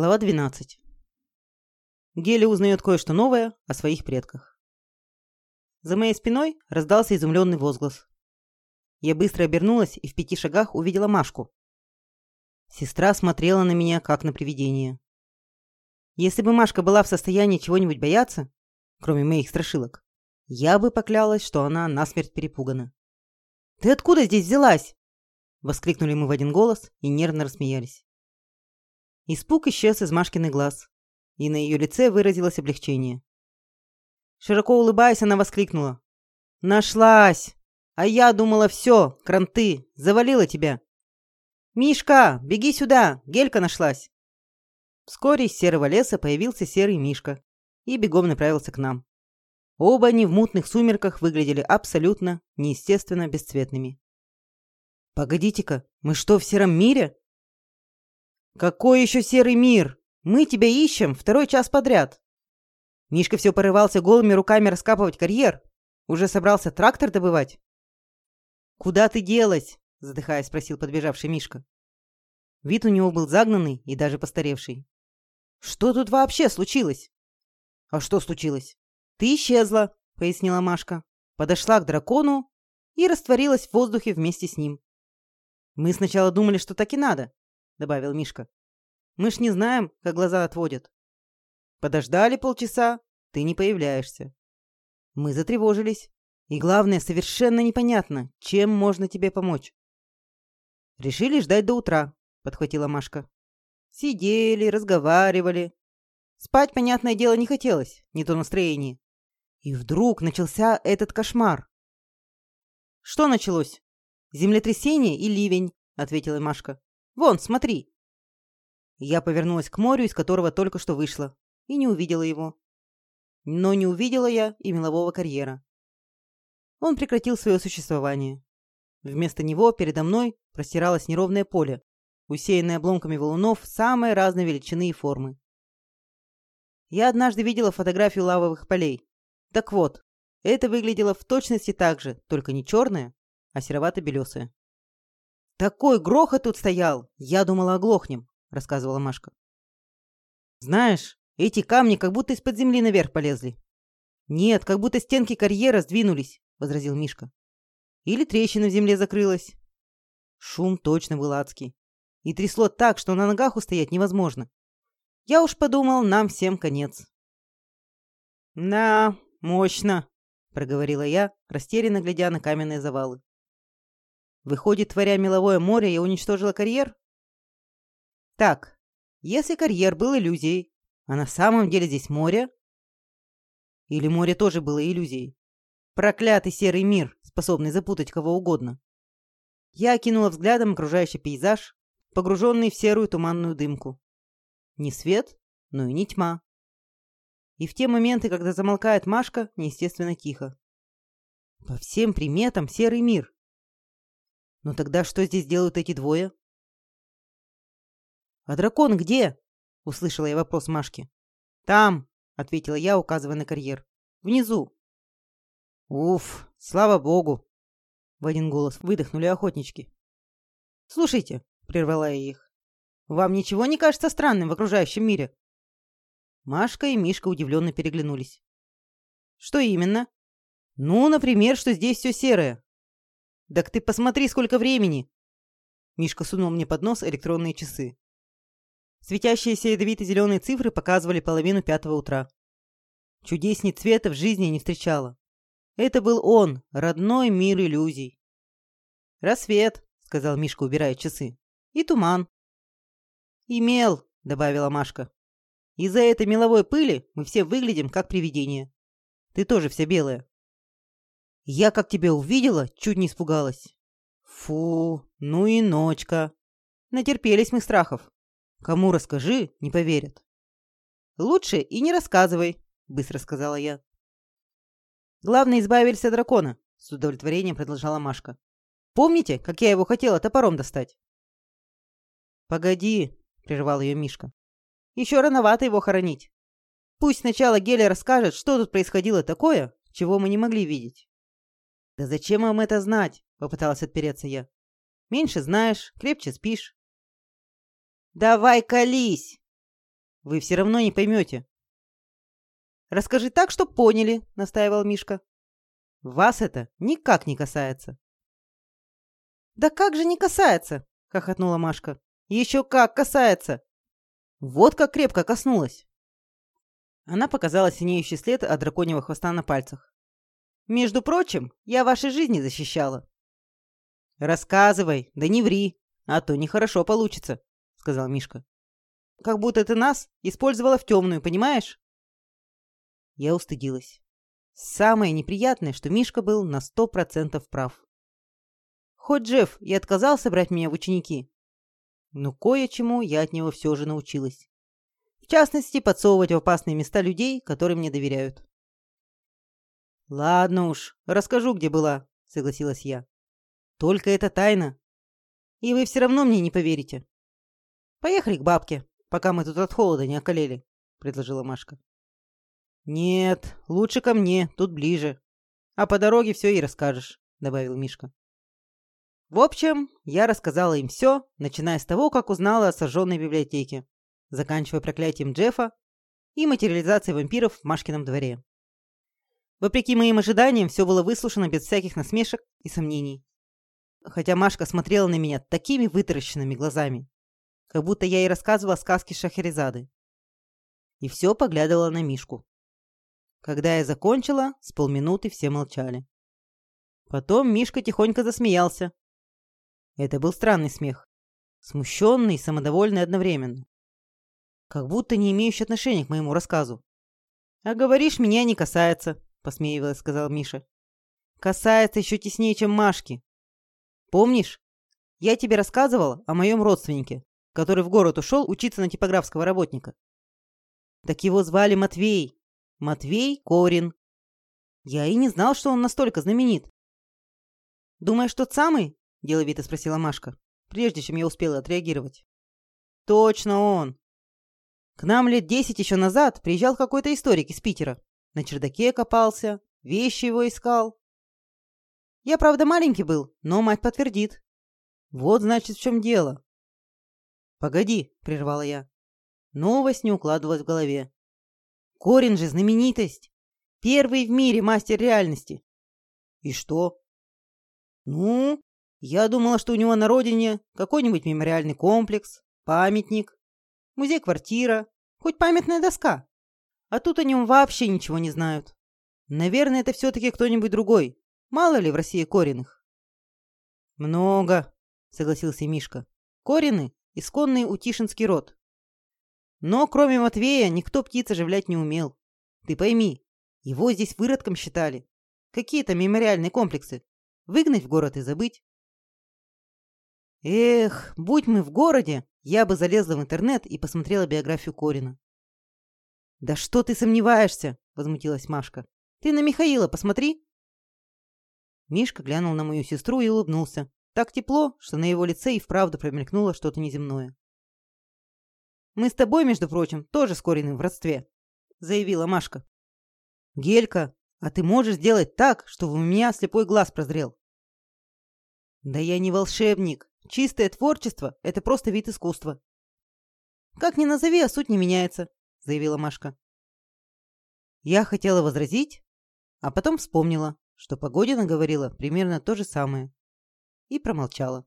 Глава 12. Гели узнает кое-что новое о своих предках. За моей спиной раздался изумленный возглас. Я быстро обернулась и в пяти шагах увидела Машку. Сестра смотрела на меня, как на привидение. Если бы Машка была в состоянии чего-нибудь бояться, кроме моих страшилок, я бы поклялась, что она насмерть перепугана. «Ты откуда здесь взялась?» Воскликнули мы в один голос и нервно рассмеялись. Испуг исчез из Машкиных глаз, и на ее лице выразилось облегчение. Широко улыбаясь, она воскликнула. «Нашлась! А я думала, все, кранты, завалила тебя!» «Мишка, беги сюда! Гелька нашлась!» Вскоре из серого леса появился серый Мишка и бегом направился к нам. Оба они в мутных сумерках выглядели абсолютно, неестественно бесцветными. «Погодите-ка, мы что, в сером мире?» «Какой еще серый мир? Мы тебя ищем второй час подряд!» Мишка все порывался голыми руками раскапывать карьер. Уже собрался трактор добывать. «Куда ты делась?» – задыхаясь, спросил подбежавший Мишка. Вид у него был загнанный и даже постаревший. «Что тут вообще случилось?» «А что случилось?» «Ты исчезла», — пояснила Машка. Подошла к дракону и растворилась в воздухе вместе с ним. «Мы сначала думали, что так и надо», добавил Мишка. Мы ж не знаем, как глаза отводят. Подождали полчаса, ты не появляешься. Мы затревожились. И главное, совершенно непонятно, чем можно тебе помочь. Решили ждать до утра, подхватила Машка. Сидели, разговаривали. Спать, понятное дело, не хотелось, не то настроение. И вдруг начался этот кошмар. Что началось? Землетрясение и ливень, ответила Машка. Вон, смотри!» Я повернулась к морю, из которого только что вышла, и не увидела его. Но не увидела я и мелового карьера. Он прекратил свое существование. Вместо него передо мной простиралось неровное поле, усеянное обломками валунов самой разной величины и формы. Я однажды видела фотографию лавовых полей. Так вот, это выглядело в точности так же, только не черное, а серовато-белесое. Такой грохот тут стоял, я думала, оглохнем, рассказывала Машка. Знаешь, эти камни как будто из-под земли наверх полезли. Нет, как будто стенки карьера сдвинулись, возразил Мишка. Или трещина в земле закрылась. Шум точно был адский. И трясло так, что на ногах устоять невозможно. Я уж подумал, нам всем конец. «Да, мощно», — проговорила я, растерянно глядя на каменные завалы. Выходит, творя меловое море, я уничтожила карьер? Так, если карьер был иллюзией, а на самом деле здесь море? Или море тоже было иллюзией? Проклятый серый мир, способный запутать кого угодно. Я окинула взглядом окружающий пейзаж, погруженный в серую туманную дымку. Не свет, но и не тьма. И в те моменты, когда замолкает Машка, неестественно тихо. По всем приметам серый мир. Но тогда что здесь делают эти двое? А дракон где? услышала я вопрос Машки. Там, ответила я, указывая на карьер. Внизу. Уф, слава богу, в один голос выдохнули охотнички. Слушайте, прервала я их. Вам ничего не кажется странным в окружающем мире? Машка и Мишка удивленно переглянулись. Что именно? Ну, например, что здесь все серое. «Так ты посмотри, сколько времени!» Мишка сунул мне под нос электронные часы. Светящиеся ядовито-зеленые цифры показывали половину пятого утра. Чудесней цвета в жизни не встречала. Это был он, родной мир иллюзий. «Рассвет», — сказал Мишка, убирая часы. «И туман». «И добавила Машка. «Из-за этой меловой пыли мы все выглядим как привидения. Ты тоже вся белая». Я, как тебя увидела, чуть не испугалась. Фу, ну и ночка. Натерпелись мы страхов. Кому расскажи, не поверят. Лучше и не рассказывай, быстро сказала я. Главное, избавились от дракона, с удовлетворением продолжала Машка. Помните, как я его хотела топором достать? Погоди, прервал ее Мишка. Еще рановато его хоронить. Пусть сначала Геля расскажет, что тут происходило такое, чего мы не могли видеть. «Да зачем вам это знать?» — попыталась отпереться я. «Меньше знаешь, крепче спишь». «Давай колись!» Вы все равно не поймете. Расскажи так, чтоб поняли, настаивал Мишка. Вас это никак не касается. Да как же не касается, хохотнула Машка. Еще как касается. Вот как крепко коснулась. Она показала синеющий след от драконьего хвоста на пальцах. Между прочим, я вашей жизни защищала. Рассказывай, да не ври, а то нехорошо получится, сказал Мишка. Как будто ты нас использовала в темную, понимаешь? Я устыдилась. Самое неприятное, что Мишка был на сто процентов прав. Хоть Джефф и отказался брать меня в ученики, но кое-чему я от него все же научилась. В частности, подсовывать в опасные места людей, которым мне доверяют. «Ладно уж, расскажу, где была», — согласилась я. «Только это тайна. И вы все равно мне не поверите. Поехали к бабке, пока мы тут от холода не околели», — предложила Машка. «Нет, лучше ко мне, тут ближе. А по дороге все и расскажешь», — добавил Мишка. В общем, я рассказала им все, начиная с того, как узнала о сожженной библиотеке, заканчивая проклятием Джеффа и материализацией вампиров в Машкином дворе. Вопреки моим ожиданиям, все было выслушано без всяких насмешек и сомнений. Хотя Машка смотрела на меня такими вытаращенными глазами, как будто я ей рассказывала сказки Шахерезады. И все поглядывала на Мишку. Когда я закончила, с полминуты все молчали. Потом Мишка тихонько засмеялся, это был странный смех. Смущенный и самодовольный одновременно. Как будто не имеющий отношения к моему рассказу. «А говоришь, меня не касается», — посмеивалась, сказал Миша. «Касается еще теснее, чем Машки. Помнишь, я тебе рассказывал о моем родственнике, который в город ушел учиться на типографского работника. Так его звали Матвей. Матвей Корин. Я и не знал, что он настолько знаменит. Думаешь, тот самый, – деловито спросила Машка, прежде чем я успела отреагировать. «Точно он!» К нам лет десять еще назад приезжал какой-то историк из Питера. На чердаке копался, вещи его искал. Я, правда, маленький был, но мать подтвердит. Вот, значит, в чем дело. «Погоди», — прервала я. Новость не укладывалась в голове. Корин же знаменитость. Первый в мире мастер реальности. И что? Ну, я думала, что у него на родине какой-нибудь мемориальный комплекс, памятник, музей-квартира, хоть памятная доска. А тут о нем вообще ничего не знают. Наверное, это все-таки кто-нибудь другой. Мало ли в России коренных. Много, согласился Мишка. Коренный – исконный утишинский род. Но кроме Матвея никто птиц оживлять не умел. Ты пойми, его здесь выродком считали. Какие-то мемориальные комплексы. Выгнать в город и забыть. Эх, будь мы в городе, я бы залезла в интернет и посмотрела биографию Корина. «Да что ты сомневаешься?» – возмутилась Машка. «Ты на Михаила посмотри!» Мишка глянул на мою сестру и улыбнулся. Так тепло, что на его лице и вправду промелькнуло что-то неземное. «Мы с тобой, между прочим, тоже с Кориным в родстве», – заявила Машка. «Гелька, а ты можешь сделать так, чтобы у меня слепой глаз прозрел?» «Да я не волшебник», Чистое творчество – это просто вид искусства. «Как ни назови, а суть не меняется», – заявила Машка. Я хотела возразить, а потом вспомнила, что Погодина говорила примерно то же самое. И промолчала.